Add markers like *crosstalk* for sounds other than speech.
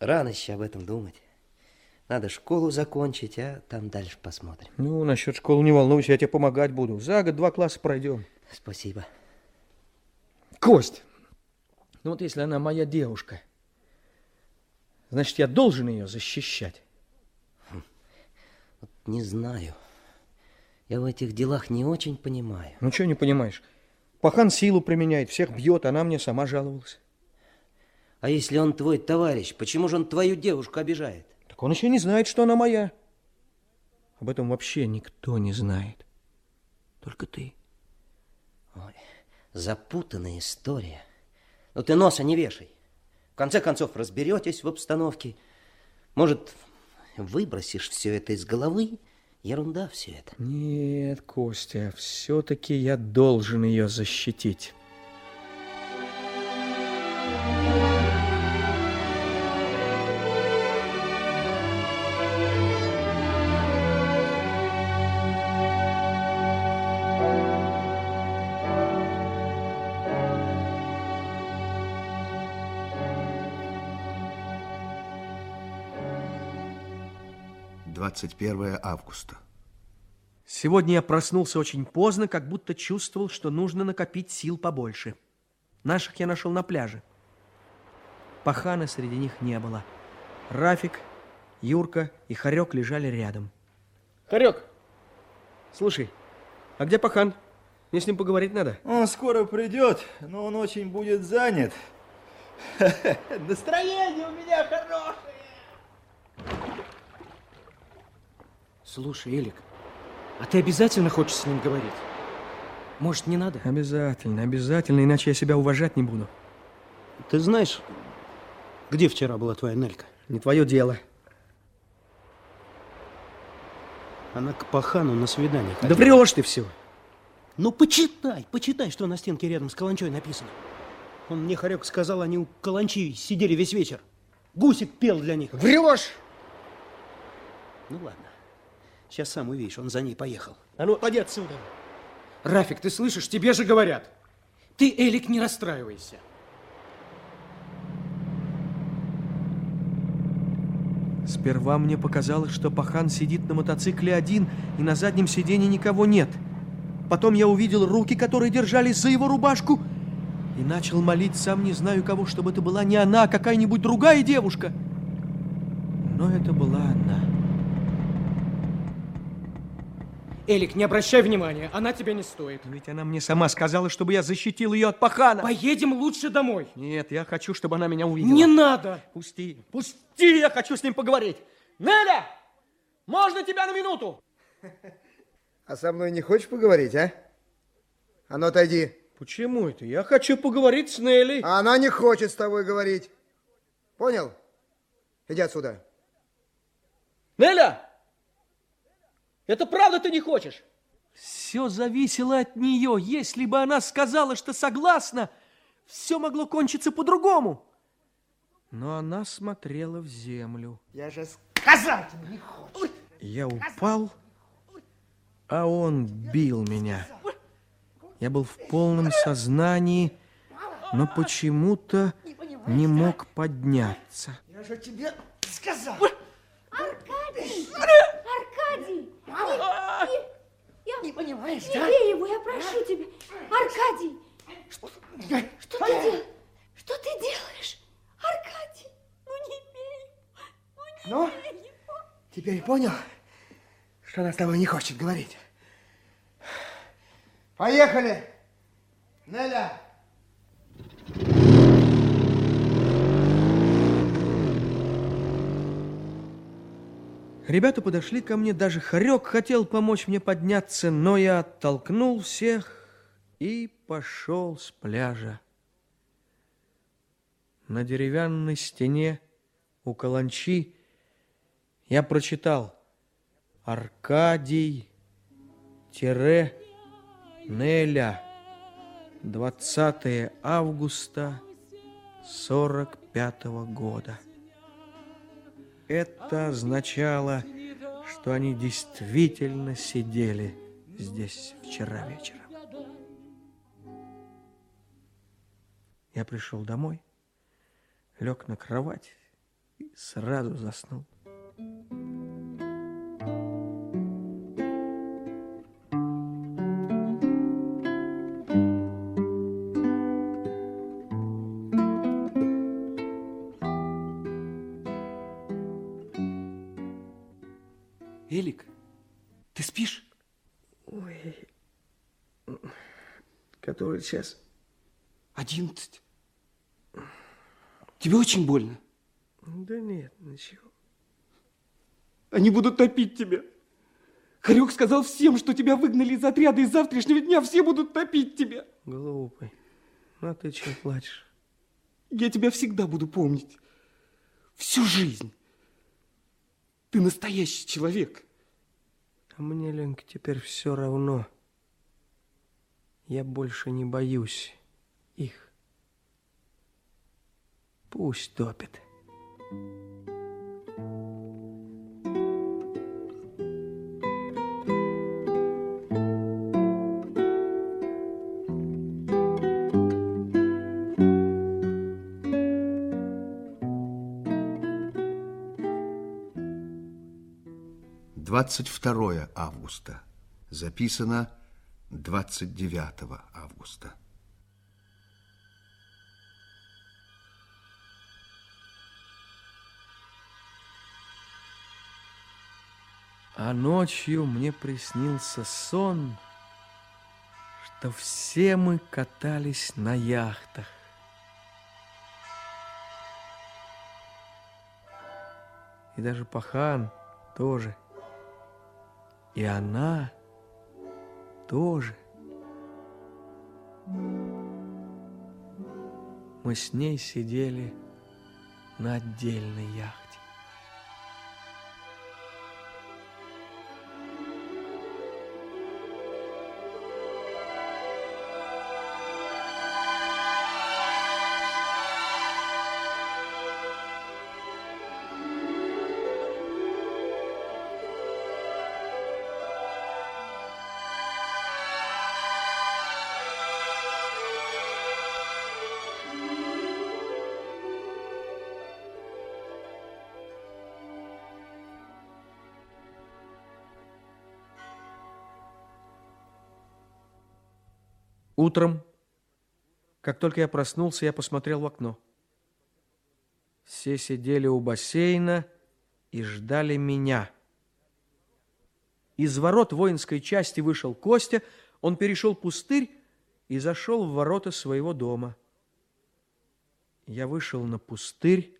Рано еще об этом думать. Надо школу закончить, а там дальше посмотрим. Ну, насчет школы не волнуйся, я тебе помогать буду. За год два класса пройдем. Спасибо. Кость, ну вот если она моя девушка, значит, я должен ее защищать. Вот не знаю. Я в этих делах не очень понимаю. Ну, что не понимаешь? Пахан силу применяет, всех бьет, она мне сама жаловалась. А если он твой товарищ, почему же он твою девушку обижает? Так он еще не знает, что она моя. Об этом вообще никто не знает. Только ты. Ой, запутанная история. Но ты носа не вешай. В конце концов, разберетесь в обстановке. Может, выбросишь все это из головы? Ерунда все это. Нет, Костя, все-таки я должен ее защитить. 21 августа. Сегодня я проснулся очень поздно, как будто чувствовал, что нужно накопить сил побольше. Наших я нашел на пляже. Пахана среди них не было. Рафик, Юрка и Харек лежали рядом. Харек, слушай, а где Пахан? Мне с ним поговорить надо. Он скоро придет, но он очень будет занят. *laughs* Настроение у меня Слушай, Элик, а ты обязательно хочешь с ним говорить? Может, не надо? Обязательно, обязательно, иначе я себя уважать не буду. Ты знаешь, где вчера была твоя Нелька? Не твое дело. Она к Пахану на свидание ходила. Да врешь ты все. Ну, почитай, почитай, что на стенке рядом с Каланчой написано. Он мне, Харек, сказал, они у Каланчи сидели весь вечер. Гусик пел для них. Врешь! Ну, ладно. Сейчас сам увидишь, он за ней поехал. А ну, поди отсюда. Рафик, ты слышишь? Тебе же говорят. Ты, Элик, не расстраивайся. Сперва мне показалось, что Пахан сидит на мотоцикле один, и на заднем сиденье никого нет. Потом я увидел руки, которые держались за его рубашку, и начал молить сам не знаю кого, чтобы это была не она, а какая-нибудь другая девушка. Но это была она. Элик, не обращай внимания, она тебя не стоит. Но ведь она мне сама сказала, чтобы я защитил ее от пахана. Поедем лучше домой. Нет, я хочу, чтобы она меня увидела. Не надо. Пусти, пусти, я хочу с ним поговорить. Неля, можно тебя на минуту? А со мной не хочешь поговорить, а? А ну, отойди. Почему это? Я хочу поговорить с Нелли. А она не хочет с тобой говорить. Понял? Иди отсюда. Неля! Это правда ты не хочешь? Все зависело от нее. Если бы она сказала, что согласна, все могло кончиться по-другому. Но она смотрела в землю. Я же сказал тебе, не хочешь. Я упал, а он бил меня. Я был в полном сознании, но почему-то не мог подняться. Я же тебе сказал. Аркадий! Аркадий! Не, я... не понимаешь, не да? Не бей его, я прошу а? тебя. Аркадий! Что, что ты делаешь? Что ты делаешь? Аркадий, ну не бей Ну не ну, бей его. Теперь понял, что она с тобой не хочет говорить. Поехали! Неля! Ребята подошли ко мне, даже Харек хотел помочь мне подняться, но я оттолкнул всех и пошел с пляжа. На деревянной стене у каланчи я прочитал Аркадий-Неля 20 августа 45 -го года. Это означало, что они действительно сидели здесь вчера вечером. Я пришел домой, лег на кровать и сразу заснул. Элик, ты спишь? Ой, который час? Одиннадцать. Тебе очень больно? Да нет, ничего. Они будут топить тебя. Хорек сказал всем, что тебя выгнали из отряда, и с завтрашнего дня все будут топить тебя. Глупый. Ну, а ты чего плачешь? Я тебя всегда буду помнить. Всю жизнь. Ты настоящий человек. А мне, Ленка, теперь все равно. Я больше не боюсь их. Пусть топит. Пусть топит. 22 августа. Записано 29 августа. А ночью мне приснился сон, что все мы катались на яхтах. И даже пахан тоже – и она тоже. Мы с ней сидели на отдельной яхте. Утром, как только я проснулся, я посмотрел в окно. Все сидели у бассейна и ждали меня. Из ворот воинской части вышел Костя, он перешел пустырь и зашел в ворота своего дома. Я вышел на пустырь